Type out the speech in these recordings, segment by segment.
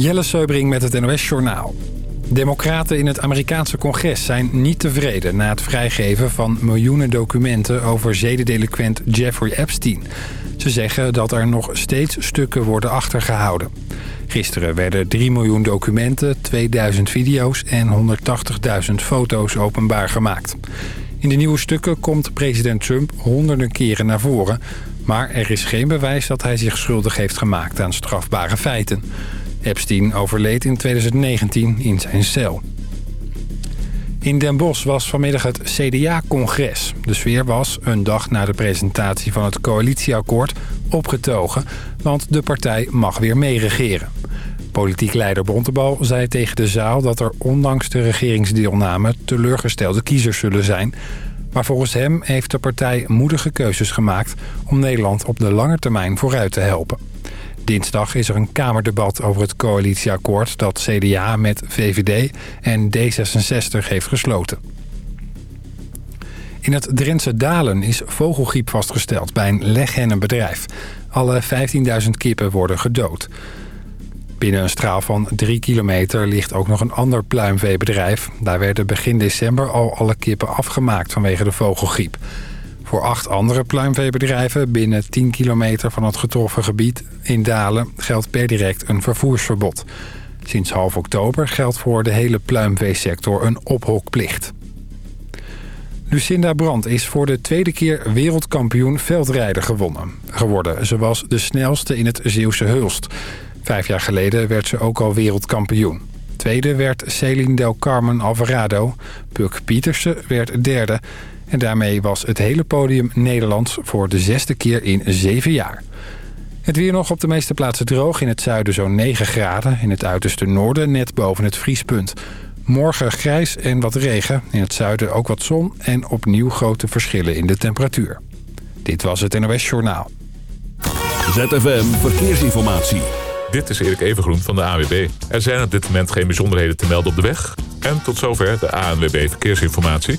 Jelle Seubring met het NOS Journaal. Democraten in het Amerikaanse congres zijn niet tevreden... na het vrijgeven van miljoenen documenten over zedendelinquent Jeffrey Epstein. Ze zeggen dat er nog steeds stukken worden achtergehouden. Gisteren werden 3 miljoen documenten, 2000 video's en 180.000 foto's openbaar gemaakt. In de nieuwe stukken komt president Trump honderden keren naar voren... maar er is geen bewijs dat hij zich schuldig heeft gemaakt aan strafbare feiten... Epstein overleed in 2019 in zijn cel. In Den Bosch was vanmiddag het CDA-congres. De sfeer was, een dag na de presentatie van het coalitieakkoord, opgetogen... want de partij mag weer meeregeren. Politiek leider Bontebal zei tegen de zaal dat er ondanks de regeringsdeelname... teleurgestelde kiezers zullen zijn... Maar volgens hem heeft de partij moedige keuzes gemaakt... om Nederland op de lange termijn vooruit te helpen. Dinsdag is er een Kamerdebat over het coalitieakkoord... dat CDA met VVD en D66 heeft gesloten. In het Drentse Dalen is vogelgriep vastgesteld bij een leghennenbedrijf. Alle 15.000 kippen worden gedood. Binnen een straal van 3 kilometer ligt ook nog een ander pluimveebedrijf. Daar werden begin december al alle kippen afgemaakt vanwege de vogelgriep. Voor acht andere pluimveebedrijven binnen 10 kilometer van het getroffen gebied in Dalen geldt per direct een vervoersverbod. Sinds half oktober geldt voor de hele pluimveesector een ophokplicht. Lucinda Brandt is voor de tweede keer wereldkampioen veldrijder gewonnen, geworden. Ze was de snelste in het Zeeuwse Hulst. Vijf jaar geleden werd ze ook al wereldkampioen. Tweede werd Celine Del Carmen Alvarado. Puk Pietersen werd derde. En daarmee was het hele podium Nederlands voor de zesde keer in zeven jaar. Het weer nog op de meeste plaatsen droog. In het zuiden zo'n 9 graden. In het uiterste noorden net boven het vriespunt. Morgen grijs en wat regen. In het zuiden ook wat zon. En opnieuw grote verschillen in de temperatuur. Dit was het NOS Journaal. ZFM Verkeersinformatie. Dit is Erik Evengroen van de AWB. Er zijn op dit moment geen bijzonderheden te melden op de weg. En tot zover de ANWB Verkeersinformatie.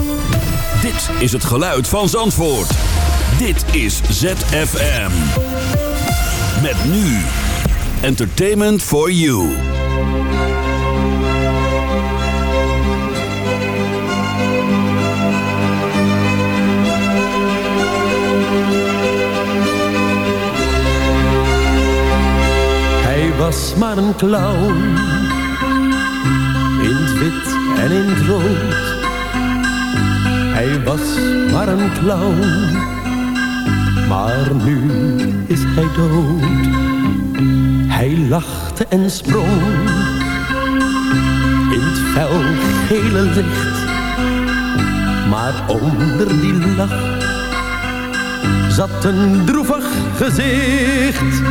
Is het geluid van Zandvoort. Dit is ZFM. Met nu. Entertainment for you. Hij was maar een clown. In wit en in het rood hij was maar een clown, maar nu is hij dood. Hij lachte en sprong in het fel gele licht. Maar onder die lach zat een droevig gezicht.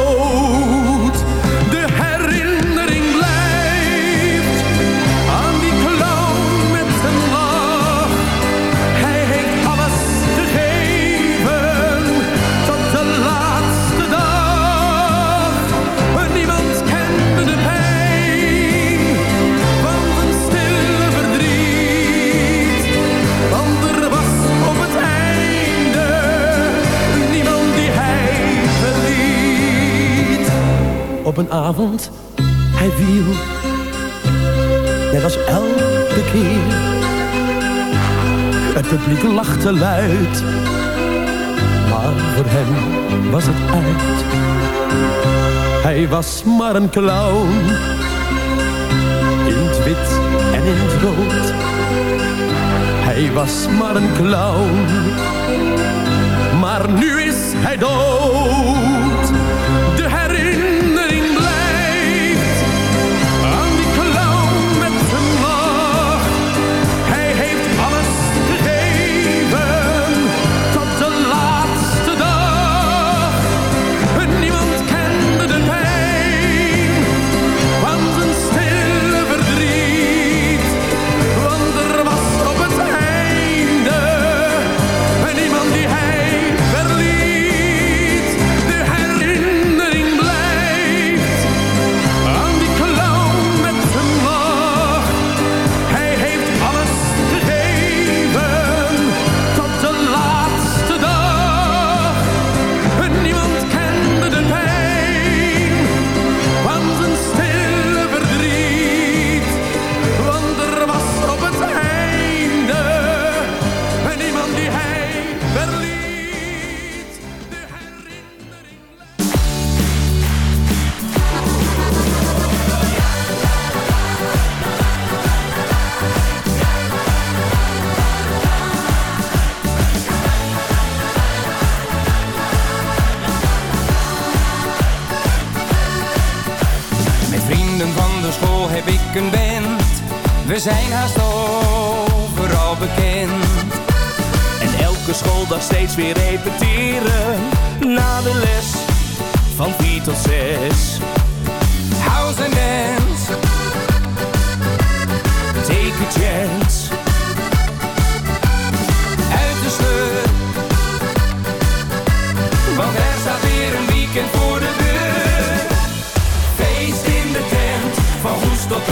een avond, hij viel. Net als elke keer. Het publiek lachte luid. Maar voor hem was het uit. Hij was maar een clown. In het wit en in het rood. Hij was maar een clown. Maar nu is hij dood. zijn haast overal bekend. En elke schooldag steeds weer repeteren. Na de les van 4 tot 6. House and dance. Take a chance. Uit de sleur. Want er staat weer een weekend voor de deur. Feest in de tent. Van Hoest tot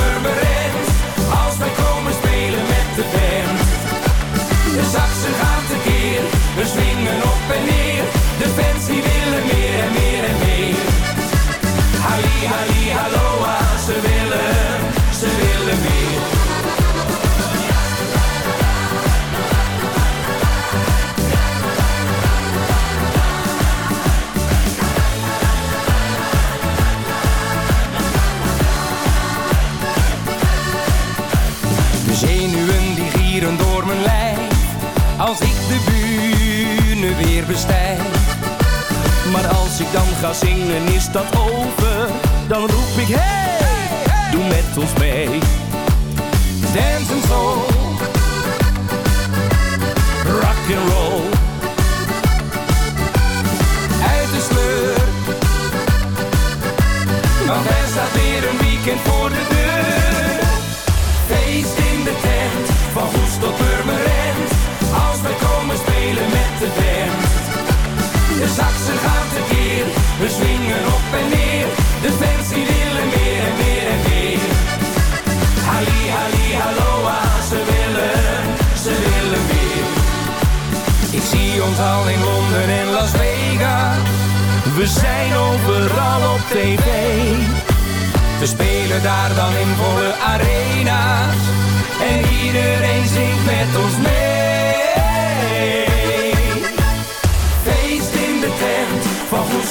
ga zingen is dat over? Dan roep ik hey, doe met ons mee. We zijn overal op tv. We spelen daar dan in volle arena's. En iedereen zingt met ons mee. Feest in de tent, van goed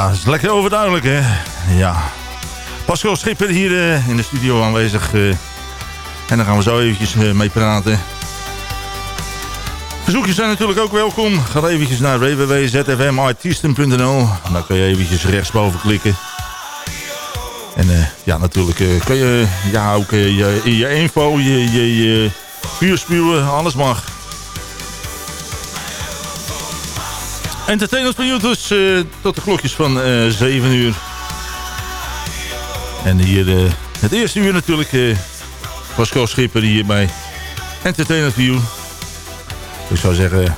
Ja, dat is lekker overduidelijk, hè? Ja. Pascal Schipper hier uh, in de studio aanwezig. Uh, en daar gaan we zo eventjes uh, mee praten. Verzoekjes zijn natuurlijk ook welkom. Ga eventjes naar www.zfmartiesten.nl. Dan kan je eventjes rechtsboven klikken. En ja, natuurlijk kun je ja, ook je, je info, je, je, je vuurspuwen, alles mag. Entertainers van YouTube uh, tot de klokjes van uh, eh, 7 uur. En hier uh, het eerste uur natuurlijk Pascal Schipper hier bij Entertainment View. Ik zou zeggen,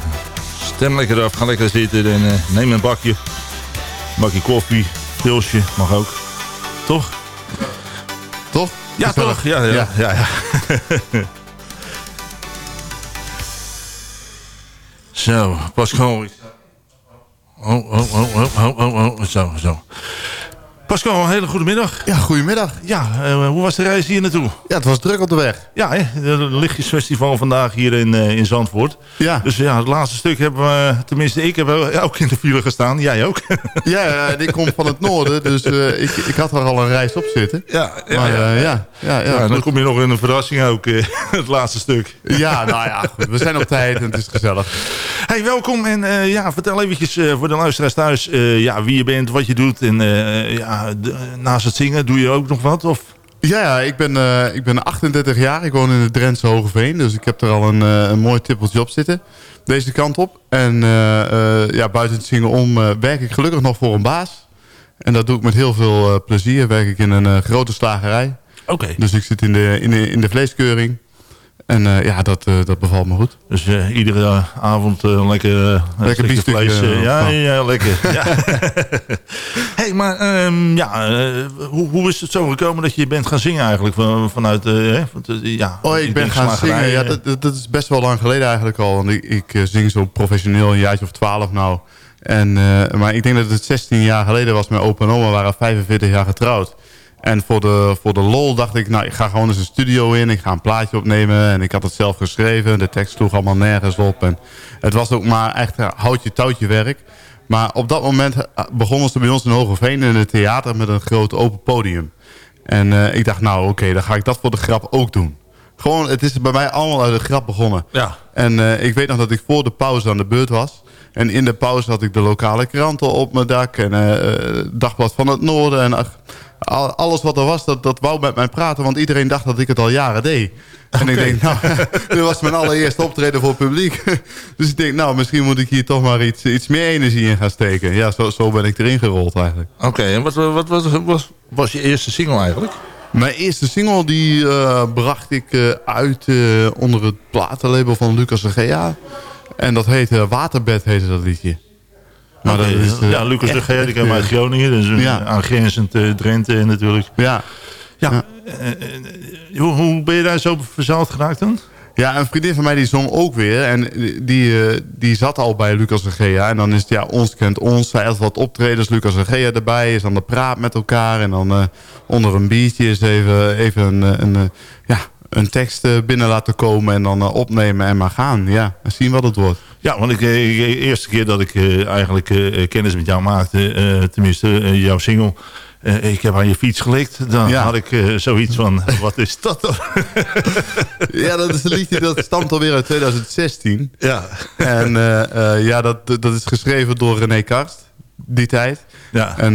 stem lekker af, ga lekker zitten en neem een bakje. Een bakje koffie, pilsje, mag ook. Toch? Toch? Ja, toch? Ja, ja, ja. ja, ja. Zo, Pascal, Oh, oh, oh, oh, oh, oh, zo, zo. Pascal, een hele goede middag. Ja, goedemiddag. Ja, uh, hoe was de reis hier naartoe? Ja, het was druk op de weg. Ja, hè? het lichtjesfestival vandaag hier in, uh, in Zandvoort. Ja. Dus ja, het laatste stuk hebben we, tenminste ik heb ook in de file gestaan. Jij ook? ja, ja ik kom van het noorden, dus uh, ik, ik had er al een reis op zitten. Ja, ja, maar, ja. ja, ja, dan kom je nog in een verrassing ook, het laatste stuk. ja, nou ja, goed. We zijn op tijd en het is gezellig. Hey, welkom en ja, vertel eventjes voor de luisteraars thuis ja, wie je bent, wat je doet en ja, naast het zingen doe je ook nog wat? Of? Ja, ik ben, uh, ik ben 38 jaar. Ik woon in het Drentse Hogeveen. Dus ik heb er al een, uh, een mooi tippeltje op zitten. Deze kant op. En uh, ja, buiten het zingen om werk ik gelukkig nog voor een baas. En dat doe ik met heel veel plezier. Werk ik in een grote slagerij. Oké. Dus ik zit in de, in de, in de vleeskeuring. En uh, ja, dat, uh, dat bevalt me goed. Dus uh, iedere avond lekker, lekker biefstuk. Vlees, ja, ja, lekker. ja. hey, maar um, ja, hoe, hoe is het zo gekomen dat je bent gaan zingen eigenlijk? Van, vanuit, ja, oh, ik ben gaan zingen. Ja, dat, dat is best wel lang geleden eigenlijk al. Want ik, ik zing zo professioneel een jaartje of twaalf nou. En, maar ik denk dat het 16 jaar geleden was. Mijn opa en oma waren 45 jaar getrouwd. En voor de, voor de lol dacht ik, nou, ik ga gewoon eens een studio in. Ik ga een plaatje opnemen. En ik had het zelf geschreven. De tekst sloeg allemaal nergens op. En het was ook maar echt houtje touwtje werk. Maar op dat moment eh, begonnen ze bij ons in Hogeveen in het theater met een groot open podium. En uh, ik dacht, nou oké, dan ga ik dat voor de grap ook doen. Gewoon, het is bij mij allemaal uit de grap begonnen. Ja. En uh, ik weet nog dat ik voor de pauze aan de beurt was. En in de pauze had ik de lokale kranten op mijn dak. En uh, Dagblad van het Noorden. En alles wat er was, dat, dat wou met mij praten. Want iedereen dacht dat ik het al jaren deed. En ik denk, nou, dit was mijn allereerste optreden voor het publiek. dus ik denk, nou, misschien moet ik hier toch maar iets, iets meer energie in gaan steken. Ja, zo, zo ben ik erin gerold eigenlijk. Oké, en wat, wat, wat was, was je eerste single eigenlijk? Mijn eerste single die uh, bracht ik uh, uit uh, onder het platenlabel van Lucas Gea. En dat heette Waterbed, heette dat liedje. Maar okay, dat is, ja, Lucas de Geer, ik uit Groningen. Dus een ja. aangrenzend uh, Drenthe natuurlijk. Ja. ja. hoe, hoe ben je daar zo verzeild geraakt dan? Ja, een vriendin van mij die zong ook weer. En die, die zat al bij Lucas en Gea. En dan is het ja, ons kent ons. Zij had wat optredens, Lucas en Gea erbij. Is dan de praat met elkaar. En dan uh, onder een biertje is even, even een, een, ja, een tekst binnen laten komen. En dan opnemen en maar gaan. Ja, en zien wat het wordt. Ja, want ik, de eerste keer dat ik eigenlijk kennis met jou maakte, tenminste jouw single... Uh, ik heb aan je fiets gelikt. Dan ja. had ik uh, zoiets van, wat is dat dan? ja, dat is een liedje dat stamt alweer uit 2016. Ja. En uh, ja, dat, dat is geschreven door René Karst, die tijd. Ja. En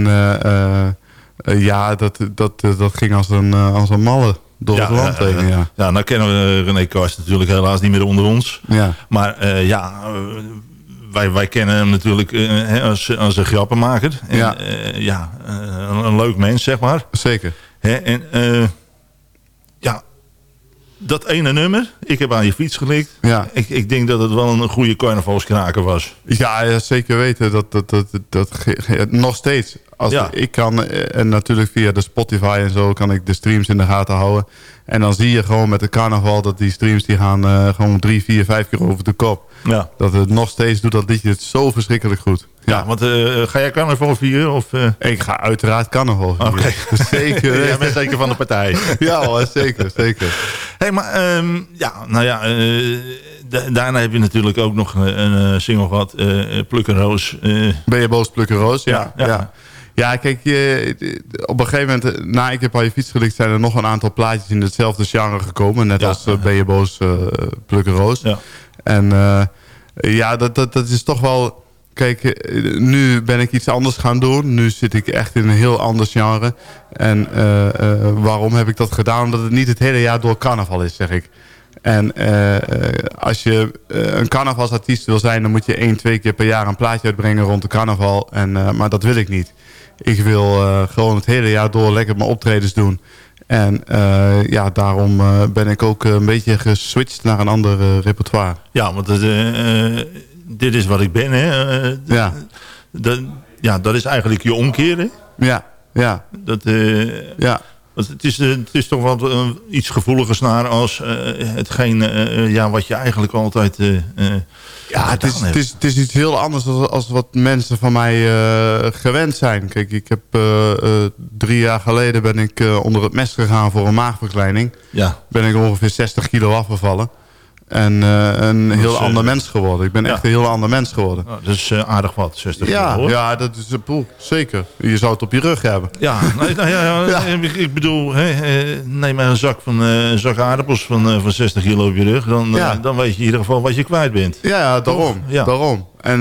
ja, dat, dat, dat ging als een, als een malle door ja, het land heen. Ja. ja, nou kennen we René Karst natuurlijk helaas niet meer onder ons. Ja. Maar ja wij, wij kennen hem natuurlijk uh, als, als een grappenmaker. En, ja, uh, ja uh, een, een, leuk mens, zeg maar. Zeker. Hè, en ja, dat ene nummer, ik heb aan je fiets gelikt. Ja. Ik, ik denk dat het wel een goede carnavalskraker was. Ja, ja zeker weten. Dat, dat, dat, dat, dat nog steeds. Als ja. ik kan, en natuurlijk via de Spotify en zo, kan ik de streams in de gaten houden. En dan zie je gewoon met de carnaval dat die streams die gaan uh, gewoon drie, vier, vijf keer over de kop. Ja. Dat het nog steeds doet dat liedje het zo verschrikkelijk goed. Ja, want uh, ga jij carnaval vieren? Of, uh... Ik ga uiteraard carnaval vieren. Okay. Zeker. jij bent zeker van de partij. ja, zeker, zeker. hey, maar um, ja, nou ja, daarna heb je natuurlijk ook nog een, single gehad, Pluk een Roos. ben je boos, Pluk een Roos? Ja. ja. ja. Ja. kijk, je, op een gegeven moment, na Ik heb al je fiets gelikt... zijn er nog een aantal plaatjes in hetzelfde genre gekomen. Net als Ben je boos, Pluk een Roos. Ja. En ja, dat, dat, dat is toch wel Kijk, eh, nu ben ik iets anders gaan doen. Nu zit ik echt in een heel ander genre. En waarom heb ik dat gedaan? Omdat het niet het hele jaar door carnaval is, zeg ik. En uh, als je een carnavalsartiest wil zijn... dan moet je één, twee keer per jaar een plaatje uitbrengen rond de carnaval. En, maar dat wil ik niet. Ik wil gewoon het hele jaar door lekker mijn optredens doen. En ja, daarom ben ik ook een beetje geswitcht naar een ander repertoire. Ja, want dit is wat ik ben. Hè. Eh, ja. Ja, dat is eigenlijk je omkeren. Ja, ja. Dat, uh, ja. Het is, eh, het is toch wat uh, iets gevoeliger naar als uh, hetgeen ja, wat je eigenlijk altijd Ja, het is, het, is, het is iets heel anders dan als wat mensen van mij gewend zijn. Kijk, ik heb drie jaar geleden ben ik onder het mes gegaan voor een maagverkleining. Ja. Ben ik ongeveer 60 kilo afgevallen. En uh, een heel uh, ander mens geworden. Ik ben ja. echt een heel ander mens geworden. Oh, dat is uh, aardig wat, 60 ja, hoor. Ja, dat is een poel. Zeker. Je zou het op je rug hebben. Ja, nou, nou, ja, ja, ik, bedoel, hè, neem maar een zak, van, een zak aardappels van, van 60 kilo op je rug. Dan, dan weet je in ieder geval wat je kwijt bent. Ja, ja daarom. daarom. En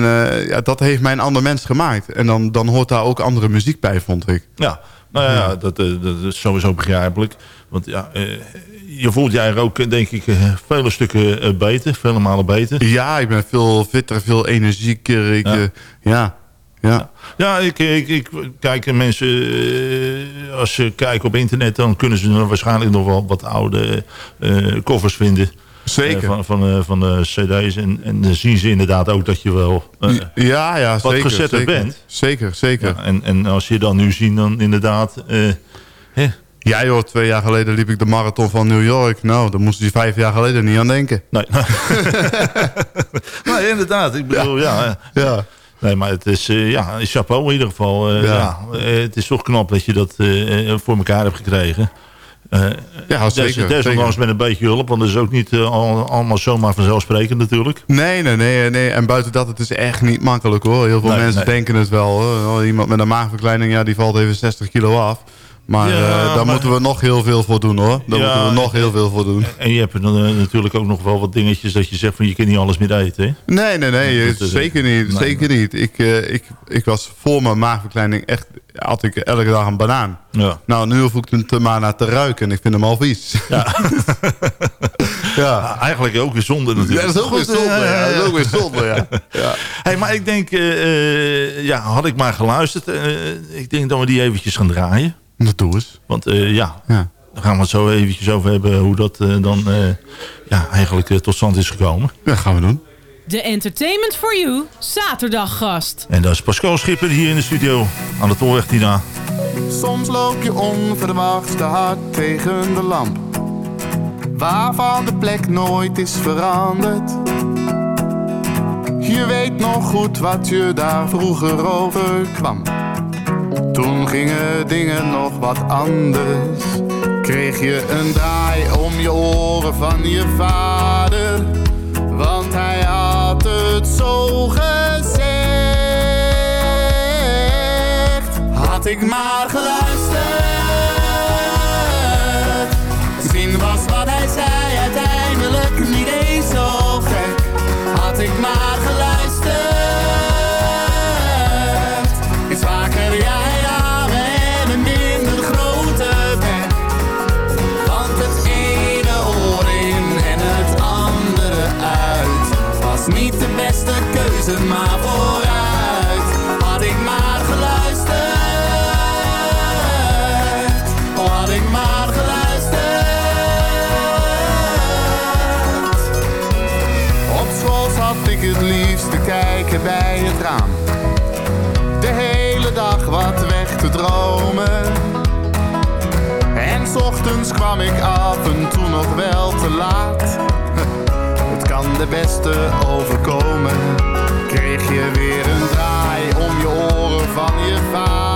ja, dat heeft mij een ander mens gemaakt. En dan, dan hoort daar ook andere muziek bij, vond ik. Ja, nou ja, dat, dat is sowieso begrijpelijk. Want ja, je voelt jij er ook, denk ik, vele stukken beter. Vele malen beter. Ja, ik ben veel fitter, veel energieker. Ik, ja. ja. Ja, ja ik, ik, ik, kijk, mensen, als ze kijken op internet... dan kunnen ze waarschijnlijk nog wel wat oude uh, covers vinden. Zeker. Uh, van, van, uh, van de cd's. En, en dan zien ze inderdaad ook dat je wel ja, ja, wat zeker, gezetter zeker. bent. Zeker, zeker. Ja, en, en als je dan nu ziet, dan inderdaad... Hè, ja joh, twee jaar geleden liep ik de marathon van New York. Nou, daar moesten ze vijf jaar geleden niet aan denken. Nee, nee inderdaad. Ik bedoel, ja. ja. ja. Nee, maar het is, uh, ja, chapeau in ieder geval. Uh, ja. ja. het is toch knap dat je dat uh, voor elkaar hebt gekregen. ja, zeker. Desondanks met een beetje hulp, want dat is ook niet al, allemaal zomaar vanzelfsprekend natuurlijk. Nee, nee, nee, nee. En buiten dat, het is echt niet makkelijk hoor. Heel veel nee, mensen nee. denken het wel. Hoor. Iemand met een maagverkleining, ja, die valt even 60 kilo af. Maar ja, uh, daar maar... moeten we nog heel veel voor doen hoor. Daar ja, moeten we nog heel veel voor doen. En je hebt uh, natuurlijk ook nog wel wat dingetjes dat je zegt van je kunt niet alles meer eten. Hè? Nee, nee, nee. Dat, zeker niet. Nee, zeker niet. Ik, uh, ik, ik was voor mijn maagverkleining echt, had ik elke dag een banaan. Ja. Nou, nu hoef ik hem te maar naar te ruiken en ik vind hem al vies. Ja. ja. Eigenlijk ook weer zonde natuurlijk. Ja, dat is ook weer zonde. Ja. Dat is ook weer zonde, ja. Hey, maar ik denk, ja, had ik maar geluisterd. ik denk dat we die eventjes gaan draaien. Dat doe eens. Want uh, ja, ja, daar gaan we het zo eventjes over hebben hoe dat uh, dan uh, ja, eigenlijk tot stand is gekomen. Dat gaan we doen. De Entertainment for You zaterdaggast. En dat is Pascal Schipper hier in de studio aan de Tolweg Tina. Soms loop je onverwachts te hard tegen de lamp. Waarvan de plek nooit is veranderd. Je weet nog goed wat je daar vroeger overkwam. Toen gingen dingen nog wat anders. Kreeg je een draai om je oren van je vader. Want hij had het zo gezegd. Had ik maar geluisterd. Maar vooruit. Had ik maar geluisterd. Oh, had ik maar geluisterd. Op school zat ik het liefst te kijken bij het raam. De hele dag wat weg te dromen. En ochtends kwam ik af en toe nog wel te laat beste overkomen. Kreeg je weer een draai om je oren van je vader.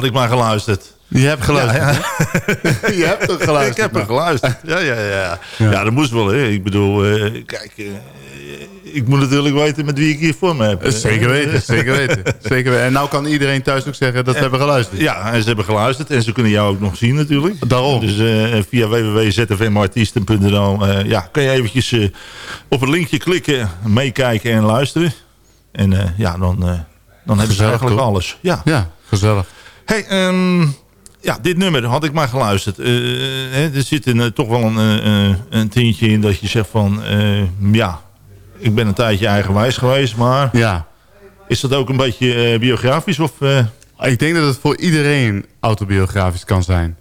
Had ik maar geluisterd. Je hebt geluisterd. Ja, je hebt geluisterd. Ik heb er geluisterd. Ja, ja, ja. Ja, dat moest wel. Hè. Ik bedoel, eh, kijk, eh, ik moet natuurlijk weten met wie ik hier voor me heb. Zeker weten, zeker weten. Zeker weten. En nou kan iedereen thuis ook zeggen dat ze hebben geluisterd. Ja, en ze hebben geluisterd. En ze kunnen jou ook nog zien natuurlijk. Daarom. Dus eh, via www.zfmartiesten.nl uh, ja, kan je eventjes eh, op het linkje klikken, meekijken en luisteren. En eh, ja, dan, eh, dan hebben ze eigenlijk alles. Ja, Ja, gezellig. Hey, ehm, ja, dit nummer had ik maar geluisterd. Eh, hè, er zit een, eh, toch wel een, eh, een tintje in dat je zegt van... ja, ik ben een tijdje eigenwijs geweest, maar... Ja. Is dat ook een beetje biografisch? Of, Ik denk dat het voor iedereen autobiografisch kan zijn.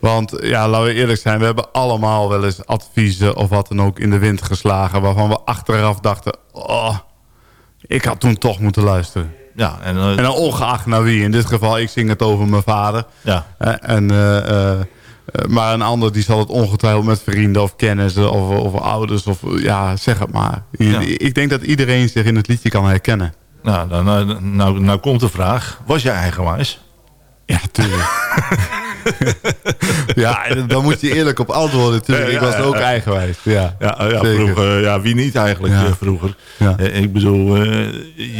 Want ja, laten we eerlijk zijn, we hebben allemaal wel eens adviezen of wat dan ook in de wind geslagen. Waarvan we achteraf dachten, oh, ik had toen toch moeten luisteren. Ja, en, eh, En dan ongeacht naar wie. In dit geval, ik zing het over mijn vader. ja, Eh, En, eh, maar een ander die zal het ongetwijfeld met vrienden of kennissen of, of ouders of ja, zeg het maar. Ja. Ik denk dat iedereen zich in het liedje kan herkennen. nou, nou, nou, nou, nou komt de vraag. Was jij eigenwijs? Ja, tuurlijk. ja, en dan moet je eerlijk op antwoorden natuurlijk. Ik was ook eigenwijs. Ja, Ja, ja, vroeger, ja wie niet eigenlijk Ja. eh, vroeger. Ja. Eh, ik bedoel, eh,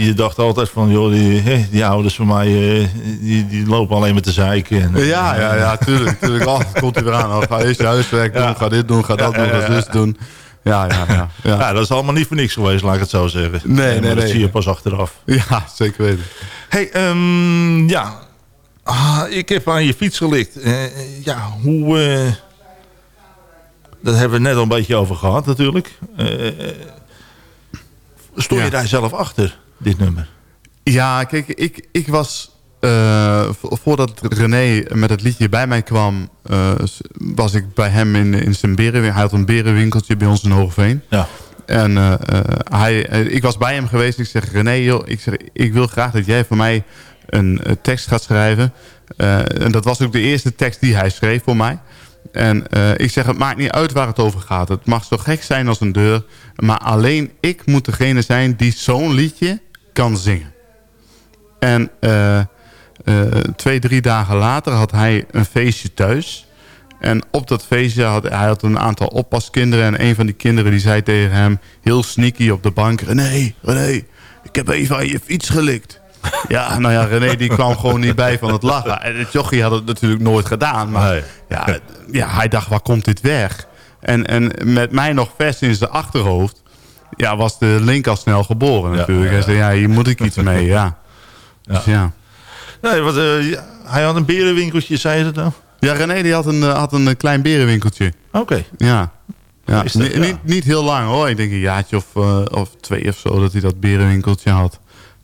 je dacht altijd van... joh, die, die ouders van mij, eh, die, die lopen alleen met de zeiken. En, Ja, ja, ja, tuurlijk. tuurlijk. Oh, komt hij weer aan. Oh, ga eerst je huiswerk doen, ga dit doen, ga dat doen, ga ja. zus doen. Ja, ja, ja. Ja, Ja, dat is allemaal niet voor niks geweest, laat ik het zo zeggen. Nee, Eh, maar nee, Dat nee. zie je pas achteraf. ja zeker weten. hey, ehm, ja. Ah, ik heb aan je fiets gelikt. Eh, eh, ja, hoe... eh, dat hebben we net al een beetje over gehad natuurlijk. Ja. je daar zelf achter, dit nummer? Ja, kijk, ik, ik was... vo- voordat René met het liedje bij mij kwam... was ik bij hem in, in zijn berenwinkel. Hij had een berenwinkeltje bij ons in Hoogveen. Ja. En hij, ik was bij hem geweest. Ik zeg, René, joh, ik, zeg, ik wil graag dat jij voor mij een eh, tekst gaat schrijven. Eh, en dat was ook de eerste tekst die hij schreef voor mij. En eh, ik zeg, het maakt niet uit waar het over gaat. Het mag zo gek zijn als een deur. Maar alleen ik moet degene zijn die zo'n liedje kan zingen. En twee, drie dagen later had hij een feestje thuis. En op dat feestje had hij had een aantal oppaskinderen. En een van die kinderen die zei tegen hem, heel sneaky op de bank... René, René, ik heb even aan je fiets gelikt. Ja, nou ja, René die kwam gewoon niet bij van het lachen. En het jochie had het natuurlijk nooit gedaan. Maar Nee. ja, ja, hij dacht, waar komt dit weg? En, en met mij nog vers in zijn achterhoofd... Ja, was de link al snel geboren natuurlijk. ja, Hij zei, ja, hier moet ik iets mee, ja. Dus ja. Nee, wat, eh, hij had een berenwinkeltje, zei je dat nou? Ja, René die had een, eh, had een klein berenwinkeltje. Oké. Ja. dat, ja. Niet, niet heel lang hoor. Ik denk een jaartje of, eh, of twee of zo dat hij dat berenwinkeltje had.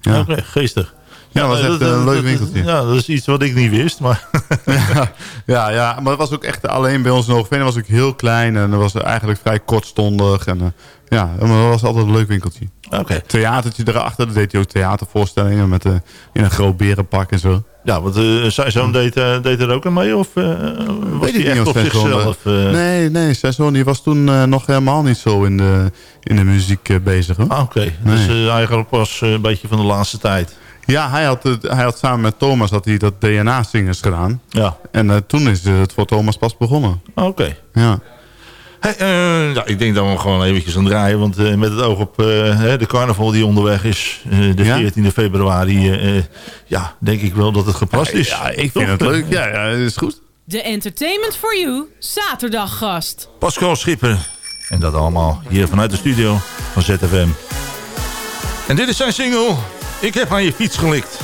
Ja, Oké, geestig. Ja, dat was echt een leuk winkeltje. Ja, dat is iets wat ik niet wist, maar... ja, ja, ja, maar het was ook echt alleen bij ons in Hoogveen. Het was ook heel klein en het was eigenlijk vrij kortstondig. En, eh, ja, maar het was altijd een leuk winkeltje. Oké. Theatertje erachter, dat deed hij ook theatervoorstellingen met, eh, in een groot berenpak en zo. Ja, want eh, zijn zoon deed, eh, deed er ook aan mee? Of eh, was ik hij niet echt of op zichzelf? eh? Nee, nee, zijn zoon die was toen nog helemaal niet zo in de, in de muziek bezig. Hoor. Ah, Oké, dus eigenlijk pas een beetje van de laatste tijd. Ja, hij had, het, hij had samen met Thomas had hij dat DNA-zingers gedaan. Ja, En toen is het voor Thomas pas begonnen. oké. Ja. Hey, eh, ja, ik denk dat we hem gewoon eventjes aan draaien. Want eh, met het oog op eh, hè, de carnaval die onderweg is. eh, de Ja? 14e februari. ja, denk ik wel dat het gepast is. Ja, ik vind het leuk. Ja, ja, dat is goed. De Entertainment for You zaterdaggast. Pascal Schipper. En dat allemaal hier vanuit de studio van ZFM. En dit is zijn single Ik heb aan je fiets gelikt.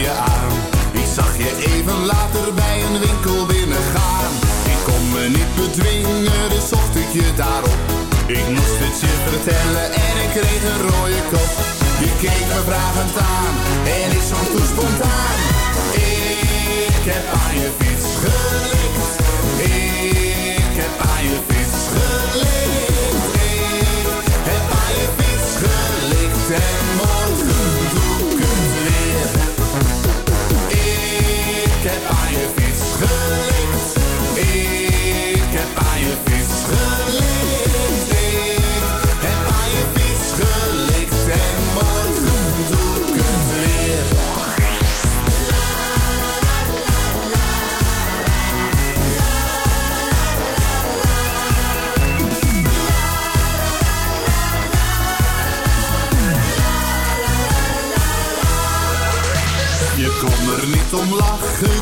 Je. Ik zag je even later bij een winkel binnengaan. Ik kon me niet bedwingen, dus zocht ik je daarop. Ik moest het je vertellen en ik kreeg een rode kop. Je keek me vragend aan en ik zong toen spontaan. Ik heb aan je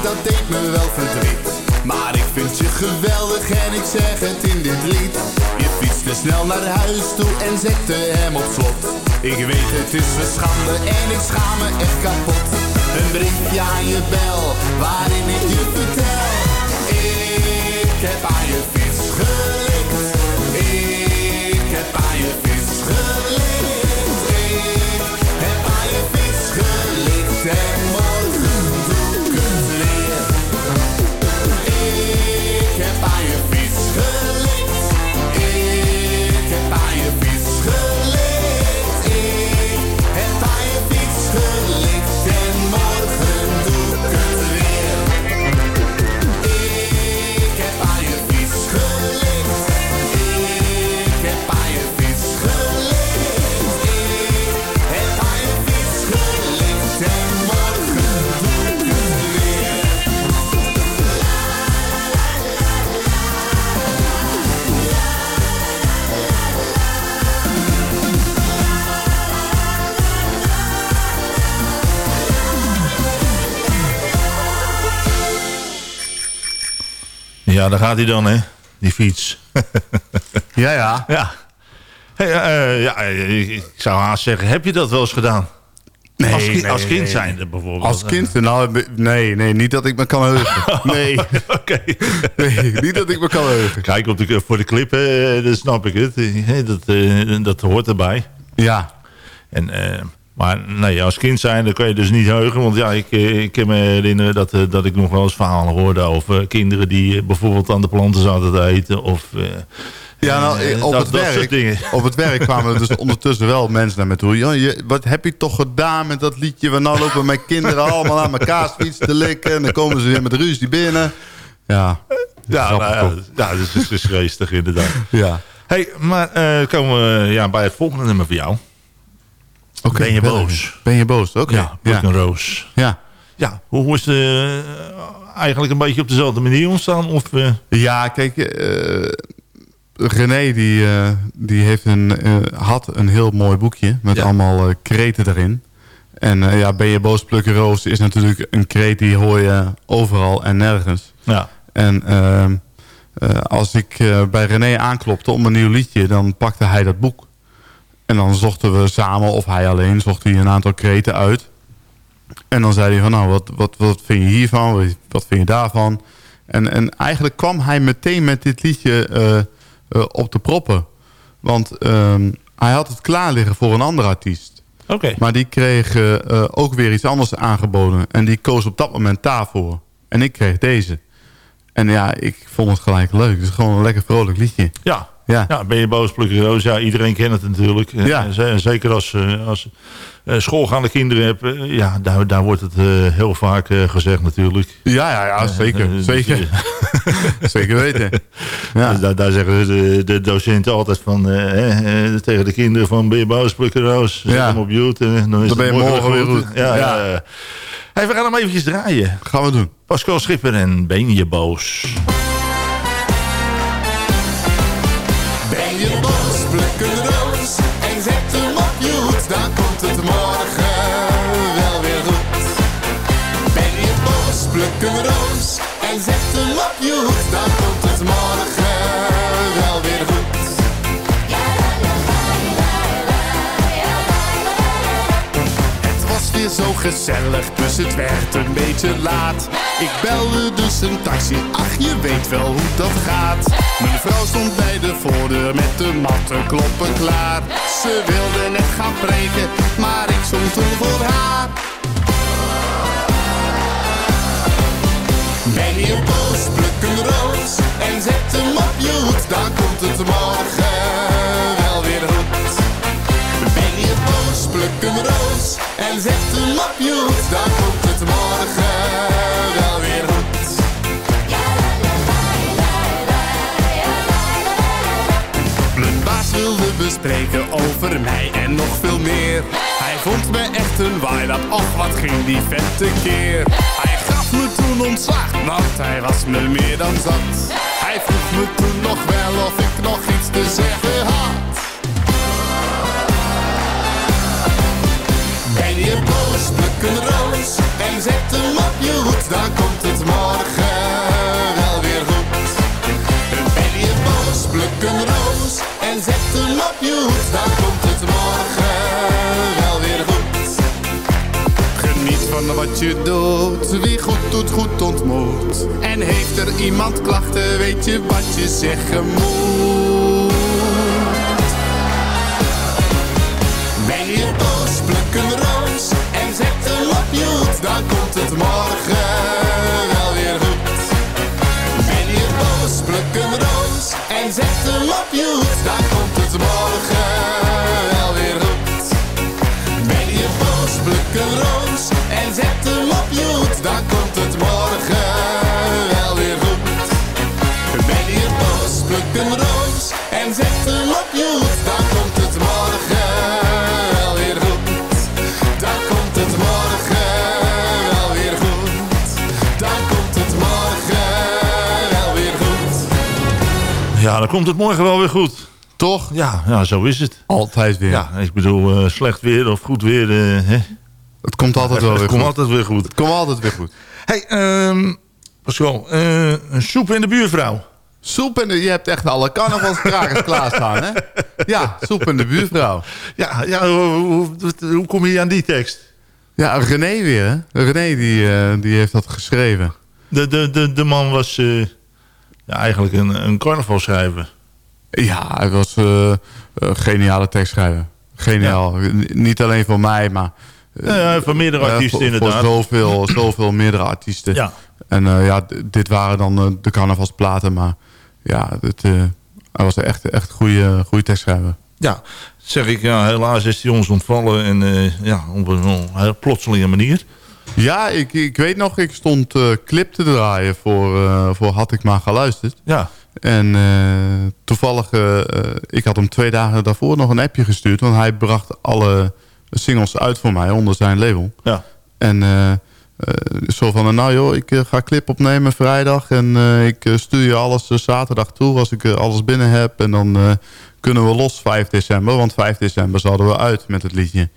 dat deed me wel verdriet. Maar ik vind je geweldig en ik zeg het in dit lied. Je fietste snel naar huis toe en zette hem op slot. Ik weet het is een schande en ik schaam me echt kapot. Een briefje aan je bel, waarin ik Ja, daar gaat hij dan, hè? Die fiets. Ja, ja. Ja. Hey, eh, ja, ik, ik zou haast zeggen, heb je dat wel eens gedaan? Nee, als, ki- nee, als kind nee. zijnde bijvoorbeeld. Als kind? Nou, nee, nee, niet dat ik me kan heugen. Nee, Oké. nee niet dat ik me kan heugen. Kijk, op de, voor de clip, eh, dan snap ik het. Eh, Dat, eh, dat hoort erbij. Ja, En, eh, maar nee, als kind zijn, dan kan je dus niet heugen. Want ja, ik, eh, ik kan me herinneren dat, eh, dat ik nog wel eens verhalen hoorde over kinderen die eh, bijvoorbeeld aan de planten zaten te eten. Of, eh, ja nou, eh, op, dat- het werk, op het werk kwamen er dus ondertussen wel mensen naar me toe. "Joh, je, wat heb je toch gedaan met dat liedje? We nou lopen mijn kinderen allemaal aan mijn kaasfiets te likken. En dan komen ze weer met ruzie binnen. Ja, Ja, nou, ja, ja, dat is, dat is geestig inderdaad. ja. hey, maar eh, komen we ja, bij het volgende nummer voor jou. Ben je boos? Ben je boos? Oké. Ja, and Rose. Ja. Ja, hoe, is het eh, eigenlijk een beetje op dezelfde manier ontstaan? Of, eh, Ja, kijk, eh, René die, die heeft een, had een heel mooi boekje met Ja. allemaal kreten erin. En ja, ben je boos plukken roos is natuurlijk een kreet die hoor je overal en nergens. ja. En ehm, eh, als ik bij René aanklopte om een nieuw liedje, dan pakte hij dat boek. En dan zochten we samen, of hij alleen, zocht hij een aantal kreten uit. En dan zei hij van, nou, wat, wat, wat vind je hiervan? Wat- vind je daarvan? En, en eigenlijk kwam hij meteen met dit liedje eh, eh, op de proppen. Want ehm, hij had het klaar liggen voor een andere artiest. Oké. Maar die kreeg eh, ook weer iets anders aangeboden. En die koos op dat moment daarvoor. En ik kreeg deze. En ja, ik vond het gelijk leuk. Het is gewoon een lekker vrolijk liedje. Ja. Ja. Ja, ben je boos, plukken roos? Ja, iedereen kent het natuurlijk. Eh, Ja. z- Zeker als, eh, als eh, schoolgaande kinderen hebt. eh, Ja, daar, daar wordt het eh, heel vaak eh, gezegd natuurlijk. Ja, ja, ja zeker. Eh, dus, zeker. zeker weten. Ja. Dus daar, daar zeggen de, de docenten altijd van, eh, eh, tegen de kinderen van ben je boos, plukken roos? Zet Ja. hem op YouTube. En dan, is Dan het ben je morgen weer goed. Ja. ja. Hey, we gaan hem eventjes draaien. Gaan we doen. Pascal Schipper en Ben je boos. Je boos, pluk een roos en zet hem op je hoed, dan komt het morgen wel weer goed. Ben je boos, pluk een roos en zet hem op je hoed, dan komt zo gezellig, dus het werd een beetje laat. Ik belde dus een taxi, ach je weet wel hoe dat gaat. Mijn vrouw stond bij de voordeur met de matten kloppen klaar. Ze wilde net gaan preken, maar ik stond toen voor haar. Ben je boos, pluk een roos en zet hem op je hoed, dan komt het morgen pluk een roos en zet je hoed, dan komt het morgen wel weer goed. Mijn baas wilde bespreken over mij en nog veel meer. Hij vond me echt een waailap, och wat ging die vette keer. Hij gaf me toen ontslag, want hij was me meer dan zat. Hij vroeg me toen nog wel of ik nog iets te zeggen had. Ben je boos, pluk een roos en zet hem op je hoed, dan komt het morgen wel weer goed. Ben je boos, pluk een roos en zet hem op je hoed, dan komt het morgen wel weer goed. Geniet van wat je doet, wie goed doet, goed ontmoet. En heeft er iemand klachten, weet je wat je zeggen moet. Pluk een roos en zet op je hoed, dan komt het morgen wel weer goed. Ben je boos, pluk een roos en zet op je hoed, dan komt het morgen Ja, dan komt het morgen wel weer goed. Toch? Ja, ja zo is het. Altijd weer. Ja, ik bedoel, eh, slecht weer of goed weer. eh, hè? Het komt altijd wel Het weer komt goed. altijd weer goed. Het komt altijd weer goed. Hey, ehm Pascal, eh, een soep in de buurvrouw. Soep en de, je hebt echt alle carnavalskrakers klaarstaan, hè? Ja, soep en de buurvrouw. Ja, ja hoe, hoe, hoe- kom je aan die tekst? Ja, René weer, hè? René die, die heeft dat geschreven. De, de, de, de man was ja, eigenlijk een, een carnavalschrijver. Ja, hij was een geniale tekstschrijver. Geniaal. Niet alleen voor mij, maar... eh, Ja, van meerdere artiesten voor, inderdaad. Voor zoveel, zoveel meerdere artiesten. Ja. En ja, dit waren dan de carnavalsplaten, maar ja, het, hij was echt, echt een goede, goede tekstschrijver. Ja, zeg ik, ja, helaas is hij ons ontvallen en ja, op een wel heel plotselinge manier. Ja, ik, ik weet nog, ik stond eh, clip te draaien voor, eh, voor Had ik maar geluisterd. Ja, En eh, toevallig, ik had hem twee dagen daarvoor nog een appje gestuurd. Want hij bracht alle singles uit voor mij onder zijn label. ja. En zo van, nou joh, ik ga clip opnemen vrijdag. En ik stuur je alles zaterdag toe als ik alles binnen heb. En dan kunnen we los 5 december. Want 5 december zouden we uit met het liedje.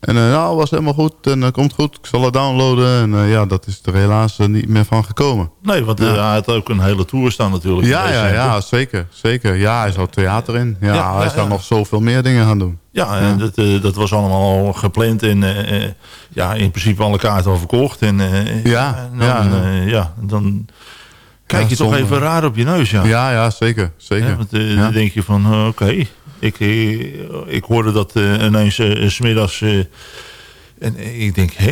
En eh, nou, was helemaal goed. En uh, komt goed. Ik zal het downloaden. En eh, ja, dat is er helaas eh, niet meer van gekomen. Nee, want eh, hij had ook een hele tour staan natuurlijk. Ja, ja, ja, zeker. Zeker. Ja, hij zou theater in. Ja, Ja, hij ja, zou ja. nog zoveel meer dingen gaan doen. Ja, en Dat, eh, dat was allemaal al gepland en eh, eh, ja, in principe alle kaarten al verkocht. En, eh, Ja, en dan, ja. eh, ja, dan kijk Ja, je toch zonde. even raar op je neus. Ja. Ja, ja, zeker. zeker. Ja, want eh, Ja. dan denk je van, eh, oké, ik, eh, ik hoorde dat eh, ineens eh, smiddags... en ik denk, hé,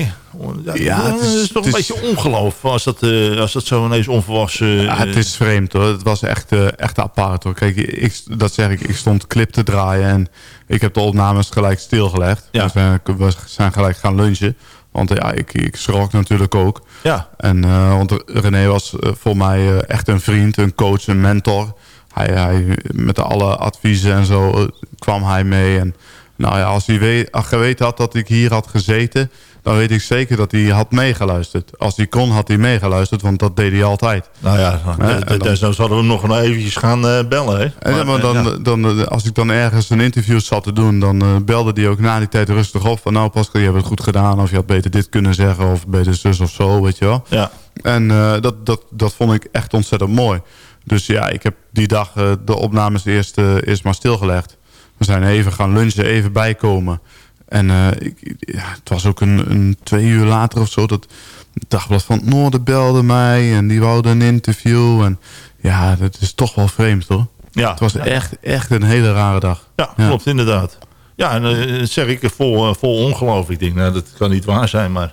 ja, Ja, het is, is- toch het een is- beetje ongeloof als dat, als dat zo ineens onverwachts... Ja, het is vreemd hoor. Het was echt, eh, echt apart hoor. Kijk, ik, dat zeg ik. Ik stond clip te draaien en ik heb de opnames gelijk stilgelegd. Ja. We, zijn, we zijn gelijk gaan lunchen. Want ja, ik, ik schrok natuurlijk ook. ja, En, want René was voor mij echt een vriend, een coach, een mentor. Hij, hij, met alle adviezen en zo eh, kwam hij mee. En Nou ja, als hij weet, geweten had dat ik hier had gezeten... dan weet ik zeker dat hij had meegeluisterd. Als hij kon, had hij meegeluisterd, want dat deed hij altijd. Nou ja, dan, zo zouden we nog nog eventjes gaan uh, bellen. Hè? Maar, maar dan, dan, als ik dan ergens een interview zat te doen... dan uh, belde hij ook na die tijd rustig op... van nou Pascal, je hebt het goed gedaan... of je had beter dit kunnen zeggen... of beter zus of zo, weet je wel. Ja. En uh, dat, dat, dat vond ik echt ontzettend mooi. Dus ja, ik heb die dag de opnames eerst, eerst maar stilgelegd. We zijn even gaan lunchen, even bijkomen. En uh, ik, ja, het was ook een, een, twee uur later of zo... dat het Dagblad van het Noorden belde mij... en die wouden een interview. En ja, dat is toch wel vreemd hoor. Ja. Het was echt, echt een hele rare dag. Ja, klopt inderdaad. Ja, en uh, zeg ik vol, uh, vol ongeloof. Ik denk, nou, dat kan niet waar zijn, maar...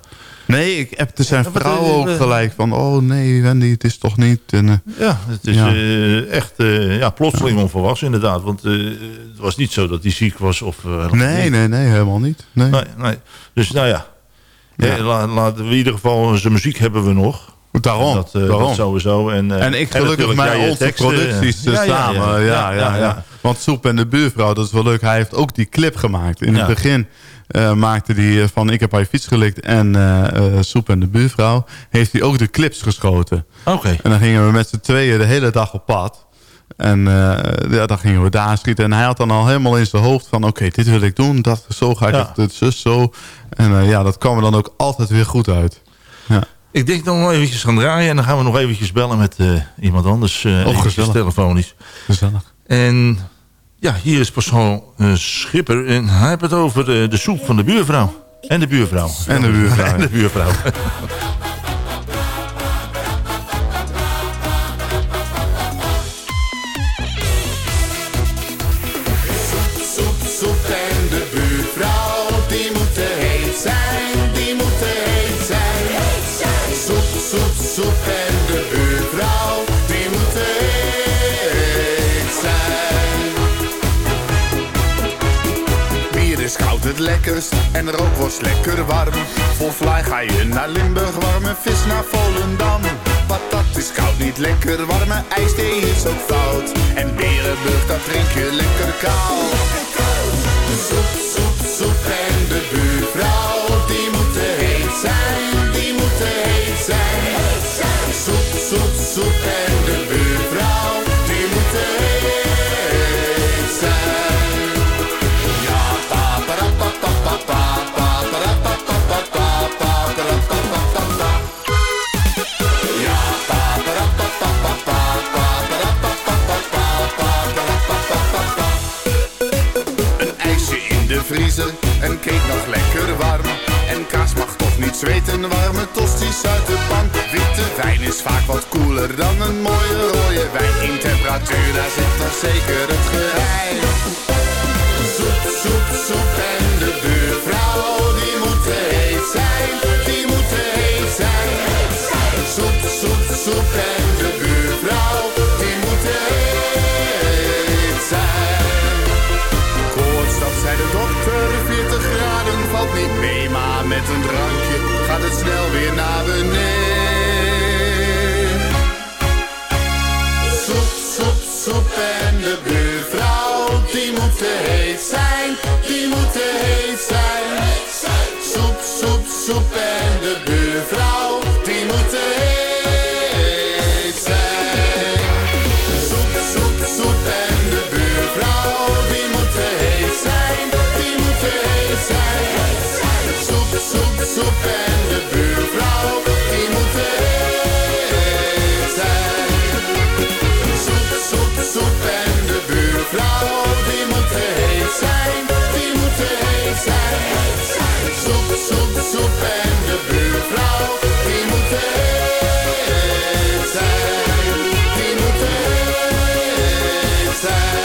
Nee, ik er zijn vrouw ook gelijk van... oh nee, Wendy, het is toch niet... En, uh, ja, het is ja. Uh, echt uh, ja, plotseling ja. onverwachts inderdaad. Want het was niet zo dat hij ziek was. Of, nee, nee, nee, helemaal niet. Nee. Nee, nee. Dus nou ja, ja. laten laat we in ieder geval zijn muziek hebben we nog. Daarom, dat, daarom. dat sowieso. En, en ik gelukkig mijn onze producties samen. Ja ja, ja, Want Soep en de buurvrouw, dat is wel leuk. Hij heeft ook die clip gemaakt. In het begin uh, maakte hij van Ik heb haar fiets gelikt en uh, uh, Soep en de buurvrouw... heeft hij ook de clips geschoten. Oké. Okay. En dan gingen we met z'n tweeën de hele dag op pad. En ja, dan gingen we daar schieten. En hij had dan al helemaal in zijn hoofd van... oké, okay, dit wil ik doen, dat, zo ga ik ja. het, zus, zo. En ja, dat kwam er dan ook altijd weer goed uit. Ja. Ik denk dan nog eventjes gaan draaien. En dan gaan we nog eventjes bellen met uh, iemand anders. Uh, oh, gezellig. telefonisch. Gezellig. En ja, hier is Pascal uh, Schipper. En hij heeft het over de, de soep van de buurvrouw. En de buurvrouw. En de buurvrouw. en de buurvrouw. het lekkerst en rookworst lekker warm. Vol fly ga je naar Limburg, warme vis naar Volendam. Patat is koud, niet lekker, warme ijsthee is ook fout. En berenburg, dat drink je lekker koud. Soep, soep, soep en de buurvrouw, een cake nog lekker warm. En kaas mag toch niet zweten, warme tosties uit de pan. Witte wijn is vaak wat koeler dan een mooie rode wijn. In temperatuur, daar zit toch zeker het geheim. Soep, soep, soep en de buurvrouw, die moeten heet zijn. Met een drankje gaat het snel weer naar beneden. Soep, soep, soep en de buurvrouw, die moeten heet zijn. Die moeten heet zijn. Soep, soep, soep en de buurvrouw, soep, en de buurvrouw, die moeten heet zijn. Soep, soep, soep en de buurvrouw, die moeten heet zijn. Die moeten heet zijn. Soep, soep, soep en de buurvrouw, die moeten heet zijn. Die heet zijn.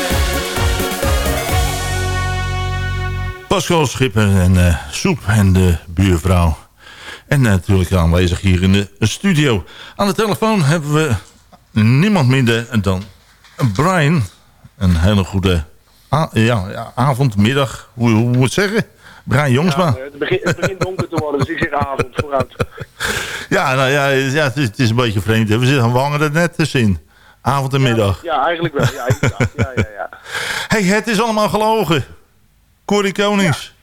Pascal Schipper en uh, Soep en de buurvrouw. En natuurlijk aanwezig hier in de studio. Aan de telefoon hebben we niemand minder dan Brian. Een hele goede ja, ja, avond, middag, hoe, hoe moet je het zeggen? Brian Jongsma. Ja, het, begint, het begint donker te worden, dus ik zeg avond vooruit. Ja, nou ja, ja het, is, het is een beetje vreemd. We, zitten, we hangen er net tussenin. Avond en middag. Ja, ja eigenlijk wel. Ja, ja, ja, ja, ja. hey, het is allemaal gelogen. Corrie Konings.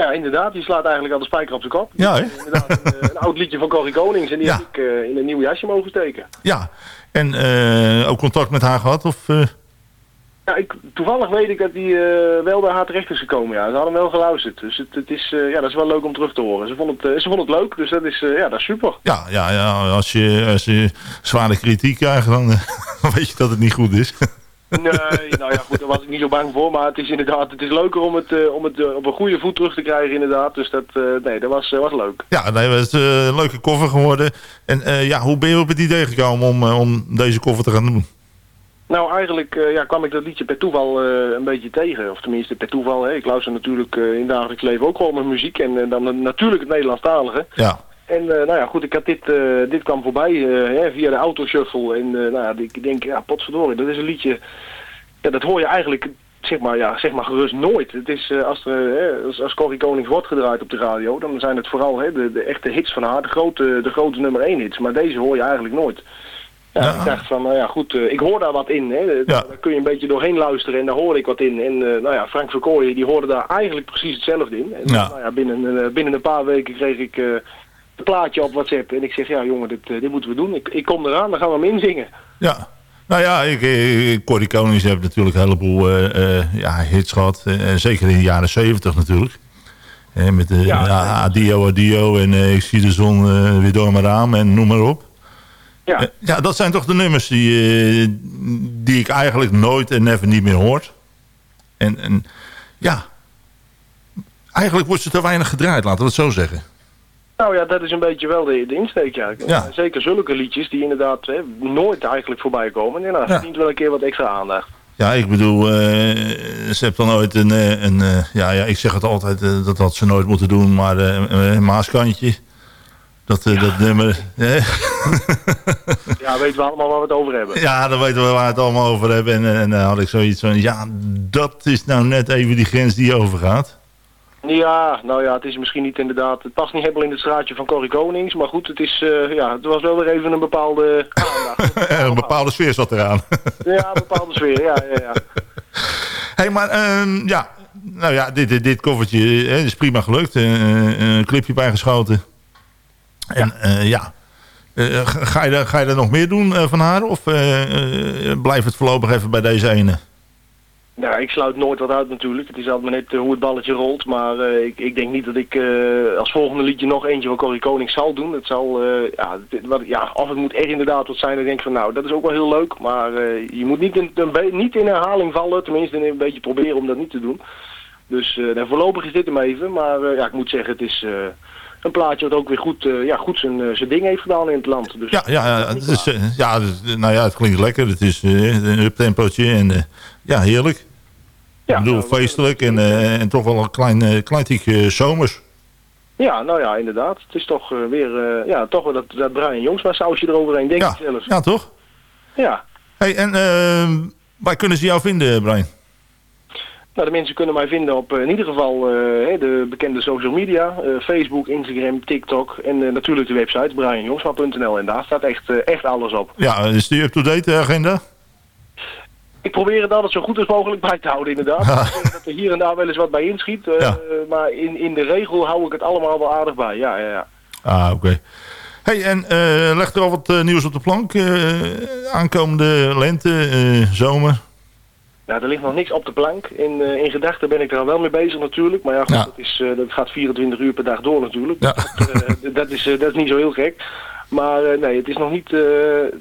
Ja, inderdaad. Die slaat eigenlijk al de spijker op zijn kop. Ja, hè? Inderdaad, een, eh, een oud liedje van Corrie Konings. En die Ja. heb ik eh, in een nieuw jasje mogen steken. Ja. En eh, ook contact met haar gehad? Of, eh, Ja, ik, toevallig weet ik dat die eh, wel bij haar terecht is gekomen. Ja. Ze hadden wel geluisterd. Dus het, het is, eh, ja, dat is wel leuk om terug te horen. Ze vond het, eh, ze vond het leuk, dus dat is, eh, ja, dat is super. ja, ja, ja, als je, als je zware kritiek krijgt, dan eh, weet je dat het niet goed is. Nee, nou ja, goed, daar was ik niet zo bang voor. Maar het is inderdaad, het is leuker om het, eh, om het eh, op een goede voet terug te krijgen inderdaad. Dus dat, eh, nee, dat was, was leuk. Ja, nee, het is een leuke koffer geworden. En ja, hoe ben je op het idee gekomen om, om deze koffer te gaan doen? Nou, eigenlijk ja, kwam ik dat liedje per toeval een beetje tegen. Of tenminste, per toeval. Hè. Ik luister natuurlijk in dagelijks leven ook wel met muziek. En dan natuurlijk het Nederlandstalige. Ja. En eh, nou ja, goed, ik had dit, eh, dit kwam voorbij eh, hè, via de autoshuffle. En nou ja, ik denk, ja, potverdorie, dat is een liedje... Ja, dat hoor je eigenlijk, zeg maar, ja, zeg maar gerust nooit. Het is, als, er, hè, als, als Corrie Konings wordt gedraaid op de radio, dan zijn het vooral hè, de, de echte hits van haar, de grote, de grote nummer 1 hits. Maar deze hoor je eigenlijk nooit. Ja, ik dacht van, nou ja, goed, ik hoor daar wat in. Hè. Daar kun je een beetje doorheen luisteren en daar hoor ik wat in. En nou ja, Frank Verkooyen, die hoorde daar eigenlijk precies hetzelfde in. En Ja. nou ja, binnen, binnen een paar weken kreeg ik een plaatje op WhatsApp. En ik zeg, ja jongen, dit, eh, dit moeten we doen. Ik, ik kom eraan, dan gaan we hem inzingen. Ja. Nou ja, ik, ik, Corrie Konings heeft natuurlijk een heleboel eh, eh, ja, hits gehad. Eh, zeker in de jaren zeventig natuurlijk. Eh, met de Ja. Adio, Adio en Ik zie de zon weer door mijn raam en noem maar op. Ja. Ja, dat zijn toch de nummers die, die ik eigenlijk nooit en never niet meer hoort. En, en ja, eigenlijk wordt ze te weinig gedraaid, laten we het zo zeggen. Nou ja, dat is een beetje wel de, de insteek, ja. Ja. Zeker zulke liedjes die inderdaad hè, nooit eigenlijk voorbij komen. En nou, Ja. verdient wel een keer wat extra aandacht. Ja, ik bedoel, eh, ze heeft dan ooit een, eh, een eh, ja, ja, ik zeg het altijd, dat had ze nooit moeten doen, maar een, maaskantje, dat, dat nummer, Ja, weten we allemaal waar we het over hebben. ja, dan weten we waar we het allemaal over hebben. En, en dan had ik zoiets van, ja, dat is nou net even die grens die overgaat. Ja, nou ja, het is misschien niet inderdaad... Het past niet helemaal in het straatje van Corrie Konings. Maar goed, het, is, eh, ja, het was wel weer even een bepaalde aandacht. een bepaalde sfeer zat eraan. ja, een bepaalde sfeer, ja, ja, ja. hey, maar ehm, ja, nou ja, dit, dit, dit koffertje eh, is prima gelukt. Eh, een clipje bijgeschoten. En ja, ja. Ga, je, ga je er nog meer doen van haar? Of blijft het voorlopig even bij deze ene? Ja, ik sluit nooit wat uit natuurlijk. Het is altijd maar net eh, hoe het balletje rolt. Maar eh, ik, ik denk niet dat ik eh, als volgende liedje nog eentje van Corrie Konings zal doen. Het zal, ja, dit- wat, ja, of het moet echt inderdaad wat zijn. Dan denk ik van nou, dat is ook wel heel leuk. Maar je moet niet in, niet in herhaling vallen. Tenminste, een beetje proberen om dat niet te doen. Dus nou, voorlopig is dit hem even. Maar ja, ik moet zeggen, het is een plaatje wat ook weer goed, ja, goed zijn, zijn ding heeft gedaan in het land. Dus, Ja, ja, ja, nou ja, het klinkt lekker. Het is een uptempootje en ja, heerlijk. Ik bedoel, feestelijk en, eh, en toch wel een klein, eh, klein tikje zomers. Ja, nou ja, inderdaad. Het is toch eh, weer, eh, ja, toch wel dat, dat Brian Jongsma sausje eroverheen, denk ik zelf. Ja, toch? Ja. Hey, en eh, waar kunnen ze jou vinden, Brian? Nou, de mensen kunnen mij vinden op eh, in ieder geval eh, de bekende social media. eh, Facebook, Instagram, TikTok en eh, natuurlijk de website brianjongsma.nl. En daar staat echt, eh, echt alles op. Ja, is die up-to-date eh, agenda? Ik probeer het altijd zo goed als mogelijk bij te houden, inderdaad. Denk dat er hier en daar wel eens wat bij inschiet. eh, Maar in, in de regel hou ik het allemaal wel aardig bij. Ja, ja, ja. Ah, oké. Hey, en eh leg er al wat eh, nieuws op de plank? aankomende lente, zomer? Nou, er ligt nog niks op de plank. In, in gedachten ben ik er al wel mee bezig natuurlijk. Maar ja, goed, Ja. Dat, is, dat gaat 24 uur per dag door natuurlijk. Ja. Dat, dat, is, dat is niet zo heel gek. Maar eh, nee, het is nog niet, eh,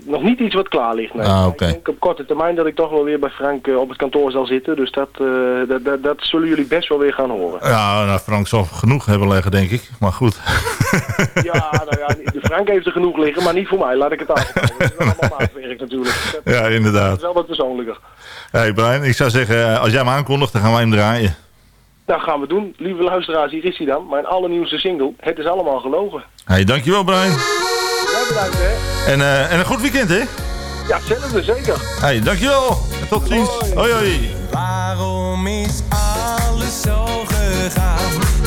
nog niet iets wat klaar ligt. Nee. Ah. Ik denk op korte termijn dat ik toch wel weer bij Frank eh, op het kantoor zal zitten. Dus dat, dat, dat, dat zullen jullie best wel weer gaan horen. Ja, nou, Frank zal genoeg hebben leggen, denk ik. Maar goed. Ja, nou ja, Frank heeft er genoeg liggen, maar niet voor mij. Laat ik het aanhouden. Dat is wel allemaal maatwerk natuurlijk. Dat Ja, inderdaad. is wel wat persoonlijker. Hey Brian, ik zou zeggen, als jij hem aankondigt, dan gaan wij hem draaien. Dat gaan we doen. Lieve luisteraars, hier is hij dan. Mijn allernieuwste single. Het is allemaal gelogen. Hey, dankjewel Brian. Jij bedankt, hè. En, eh, en een goed weekend, hè? Ja, hetzelfde, zeker. Hey, dankjewel. En tot ziens. Hoi, hoi. Waarom is alles zo gegaan?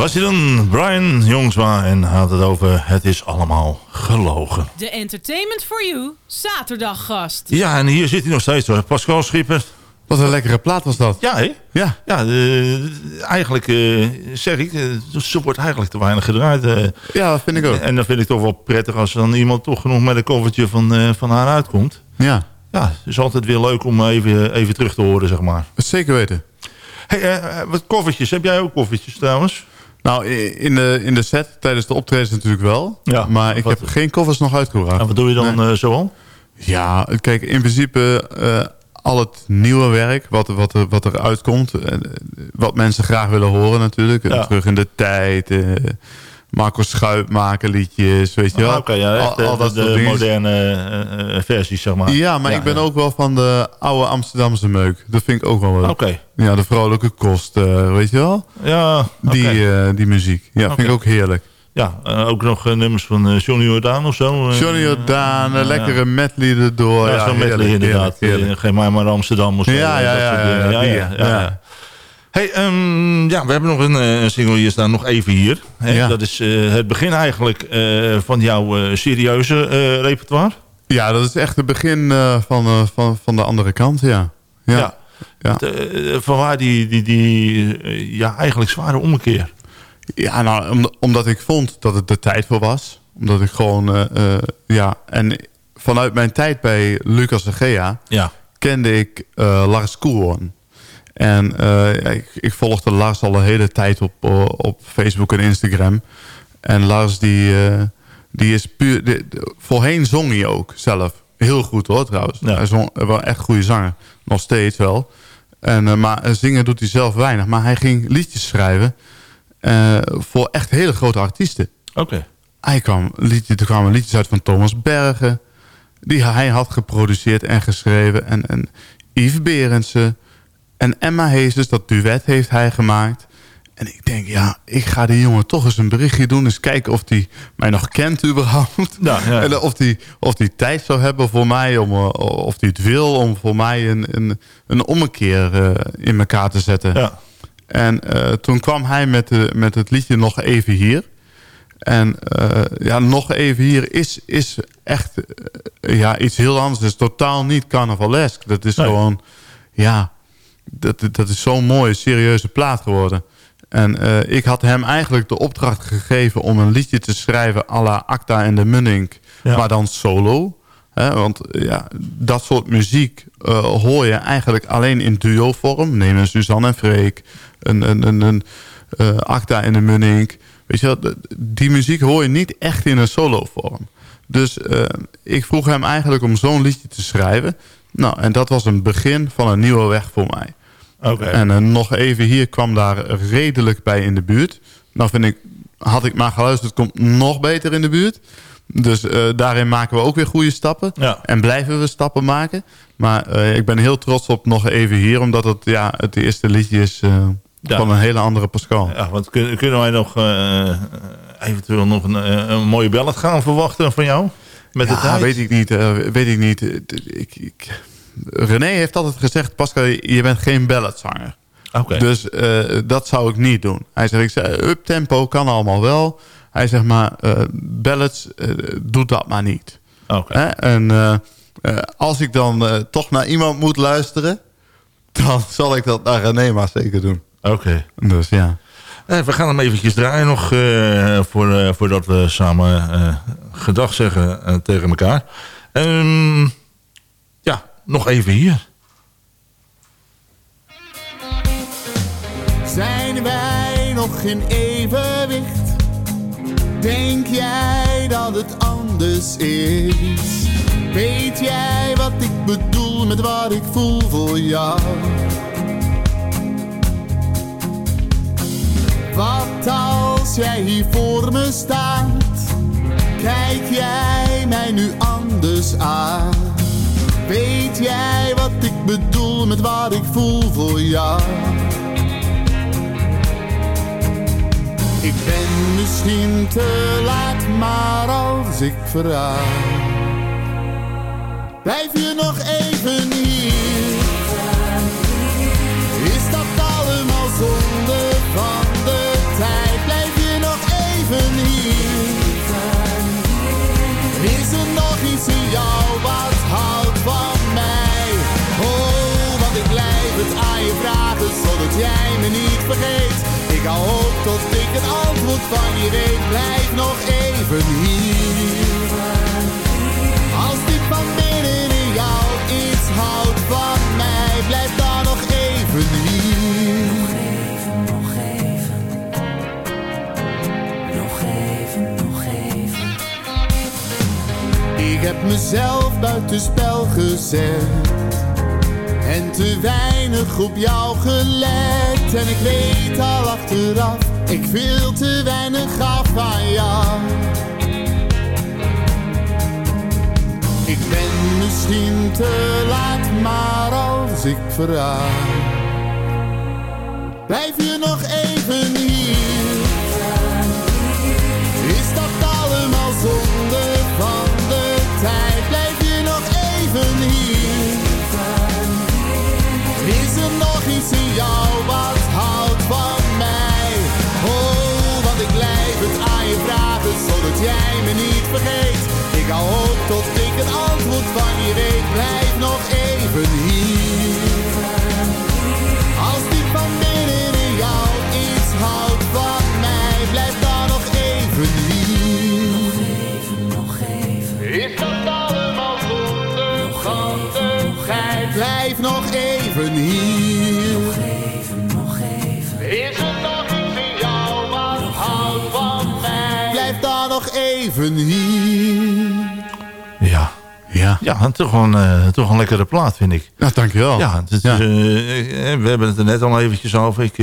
Was hij dan, Brian Jongsma. En had het over Het is allemaal gelogen. De Entertainment for You zaterdaggast. Ja, en hier zit hij nog steeds hoor. Pascal Schipper. Wat een lekkere plaat was dat. Ja, hè? Ja. Ja, eh, eigenlijk uh, zeg ik, uh, ze wordt eigenlijk te weinig gedraaid. Uh, ja, dat vind ik ook. En dan vind ik toch wel prettig als dan iemand toch nog met een koffertje van, van haar uitkomt. Ja. Ja, het is altijd weer leuk om even, even terug te horen, zeg maar. Zeker weten. Hey, wat koffertjes, heb jij ook koffertjes trouwens? Nou, in de, in de set tijdens de optredens natuurlijk wel. Ja, maar ik heb geen koffers nog uitgebracht. En wat doe je dan nee. zoal? Ja, kijk, in principe al het nieuwe werk wat, wat, wat er uitkomt. Wat mensen graag willen horen natuurlijk. Ja. Terug in de tijd. Uh, Marco Schuitmaker liedjes, weet je wel. Ah, Oké, okay, ja, echt, al, al dat de, de moderne uh, versies, zeg maar. Ja, maar ja, ik ben ja. ook wel van de oude Amsterdamse meuk. Dat vind ik ook wel leuk. Oké. Okay. Ja, de vrolijke kost, uh, weet je wel. Ja, die, die muziek. Ja, vind ik ook heerlijk. Ja, ook nog nummers van Johnny Jordaan of zo. Johnny Jordaan, lekkere medley erdoor. Ja, ja zo'n medley inderdaad. Heerlijk, heerlijk. Geen maar maar Amsterdam of zo. Ja, ja, ja. Hey, um, ja, we hebben nog een, een single hier staan, nog even hier. Ja. Dat is het begin eigenlijk van jouw serieuze repertoire. Ja, dat is echt het begin van, van, van de andere kant, ja. Ja. ja. ja. Vanwaar die, die, die ja, eigenlijk zware ommekeer? Ja, nou, om, omdat ik vond dat het de tijd voor was. Omdat ik gewoon, ja... En vanuit mijn tijd bij Lucas de Gea... Ja. kende ik Lars Koelhoorn. En ik, ik, volgde Lars al een hele tijd op, op Facebook en Instagram. En Lars, die, die is puur... Die, voorheen zong hij ook zelf. Heel goed hoor, trouwens. Ja. Hij zong wel echt goede zanger. Nog steeds wel. En, maar zingen doet hij zelf weinig. Maar hij ging liedjes schrijven... Uh, voor echt hele grote artiesten. Oké. Okay. Hij kwam, liedje, er kwamen liedjes uit van Thomas Bergen. Die hij had geproduceerd en geschreven. En, en Yves Berendsen. En Emma Heesens, dat duet heeft hij gemaakt. En ik denk, ja, ik ga die jongen toch eens een berichtje doen. Eens kijken of hij mij nog kent überhaupt. Ja, ja. En of hij of die tijd zou hebben voor mij. Om, of hij het wil om voor mij een, een, een ommekeer uh, in elkaar te zetten. Ja. En uh, toen kwam hij met, de, met het liedje Nog Even Hier. En uh, ja, Nog Even Hier is, is echt ja, iets heel anders. Het is totaal niet carnavalesk. Dat is Nee. gewoon, ja, dat, dat is zo'n mooie, serieuze plaat geworden. En eh, ik had hem eigenlijk de opdracht gegeven om een liedje te schrijven... à la Acta en de Munnik, Ja. maar dan solo. Hè, want ja, dat soort muziek eh, hoor je eigenlijk alleen in duo-vorm. Neem een Suzanne en Freek, een, een, een, een eh, Acta en de Munnik. Weet je die muziek hoor je niet echt in een solo-vorm. Dus ik vroeg hem eigenlijk om zo'n liedje te schrijven. Nou, en dat was een begin van een nieuwe weg voor mij. En eh, nog even hier kwam daar redelijk bij in de buurt. Nou vind ik, had ik maar geluisterd, komt nog beter in de buurt. Dus eh, daarin maken we ook weer goede stappen. Ja. En blijven we stappen maken. Maar eh, ik ben heel trots op nog even hier. Omdat het ja, het eerste liedje is Ja. van een hele andere Pascal. Ja, want kun- kunnen wij nog eventueel nog een, een mooie ballad gaan verwachten van jou? Met ja, weet ik niet. weet ik niet. Ik, ik, René heeft altijd gezegd, Pascal, je bent geen balladzanger. Dus eh, dat zou ik niet doen. Hij zegt, ik zeg, uptempo kan allemaal wel. Hij zegt maar, eh ballads, eh, doe dat maar niet. En als ik dan toch naar iemand moet luisteren... dan zal ik dat naar René maar zeker doen. Oké. Dus ja. Eh, we gaan hem eventjes draaien nog voor, voordat we samen gedag zeggen tegen elkaar. Ehm, ja, nog even hier. Zijn wij nog in evenwicht? Denk jij dat het anders is? Weet jij wat ik bedoel met wat ik voel voor jou? Wat als jij hier voor me staat? Kijk jij mij nu anders aan? Weet jij wat ik bedoel met wat ik voel voor jou? Ik ben misschien te laat, maar als ik vraag Blijf je nog even hier? Is dat allemaal zonde van de tijd? Blijf je nog even hier? Is er nog iets in jou jij me niet vergeet. Ik hou op tot ik het antwoord van je weet. Blijf nog even hier. Als diep van binnen in jou iets houdt van mij, blijf dan nog even hier. Nog even, nog even. Nog even, nog even. Ik heb mezelf buitenspel gezet. En te weinig op jou gelet. En ik weet al achteraf, ik veel te weinig gaf aan jou. Ik ben misschien te laat, maar als ik vraag Blijf je nog even hier? In jou wat houdt van mij? Oh, want ik blijf het aan je vragen, zodat jij me niet vergeet. Ik hou op tot ik het antwoord van je weet. Blijf nog even hier. Als diep van binnen in jou iets houdt van mij, blijf dan nog even hier. Nog even, nog even. Is dat allemaal zonde van de tijd? Blijf nog even hier. Nog even hier. Ja. Ja. Ja, toch een, eh, toch een lekkere plaat, vind ik. Ja, dankjewel. Ja, het Ja. eh, eh, we hebben het er net al eventjes over. Ik,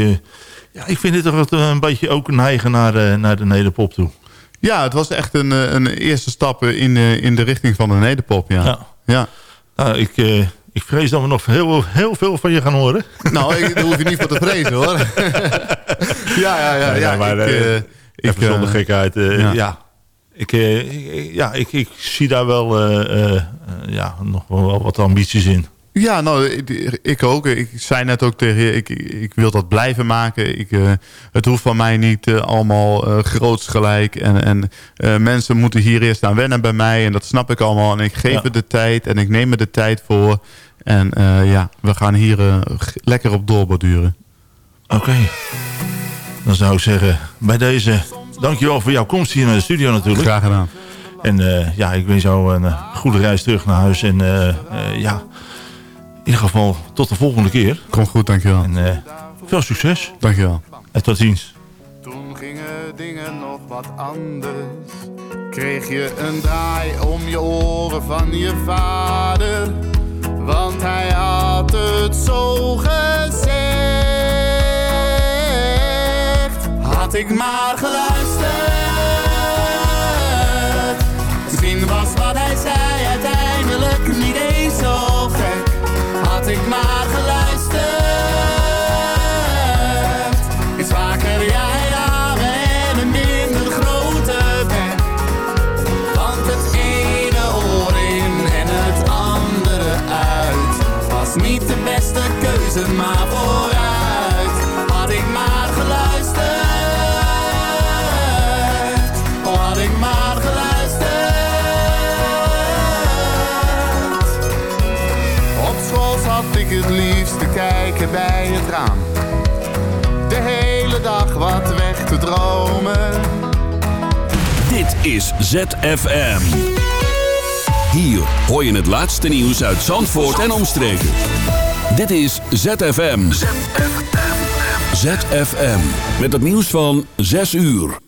ja, ik vind dit toch een beetje ook neigen naar, naar de nederpop toe. Ja, het was echt een, een eerste stap in, in de richting van de nederpop, ja. Ja. ja. Nou, ik, ik vrees dat we nog heel, heel veel van je gaan horen. Nou, ik, daar hoef je niet voor te vrezen, hoor. ja, ja, ja. ja, maar ik, eh, even ik, zonder gekheid. ja. Ik, eh, ik- ja, ik, ik zie daar wel, eh, eh, ja, nog wel wat ambities in. Ja, nou, ik, ik ook. Ik zei net ook tegen je, ik, ik wil dat blijven maken. Ik, het hoeft van mij niet allemaal eh, groots gelijk. En, en mensen moeten hier eerst aan wennen bij mij. En dat snap ik allemaal. En ik geef Ja. het de tijd en ik neem er de tijd voor. En ja, we gaan hier lekker op doorborduren. Oké. Dan zou ik zeggen, bij deze, dankjewel voor jouw komst hier naar de studio natuurlijk. Graag gedaan. En eh, ja, ik wens jou een eh, goede reis terug naar huis. En eh, eh, ja, in ieder geval tot de volgende keer. Komt goed, dankjewel. En eh, veel succes. Dankjewel. En tot ziens. Toen gingen dingen nog wat anders. Kreeg je een draai om je oren van je vader. Want hij had het zo gezegd. Had ik maar geluisterd. Misschien was wat hij zei uiteindelijk niet eens zo gek. Had ik maar ik het liefst te kijken bij het raam. De hele dag wat weg te dromen. Dit is ZFM. Hier hoor je het laatste nieuws uit Zandvoort en omstreken. Dit is ZFM. ZFM. Met het nieuws van 6 uur.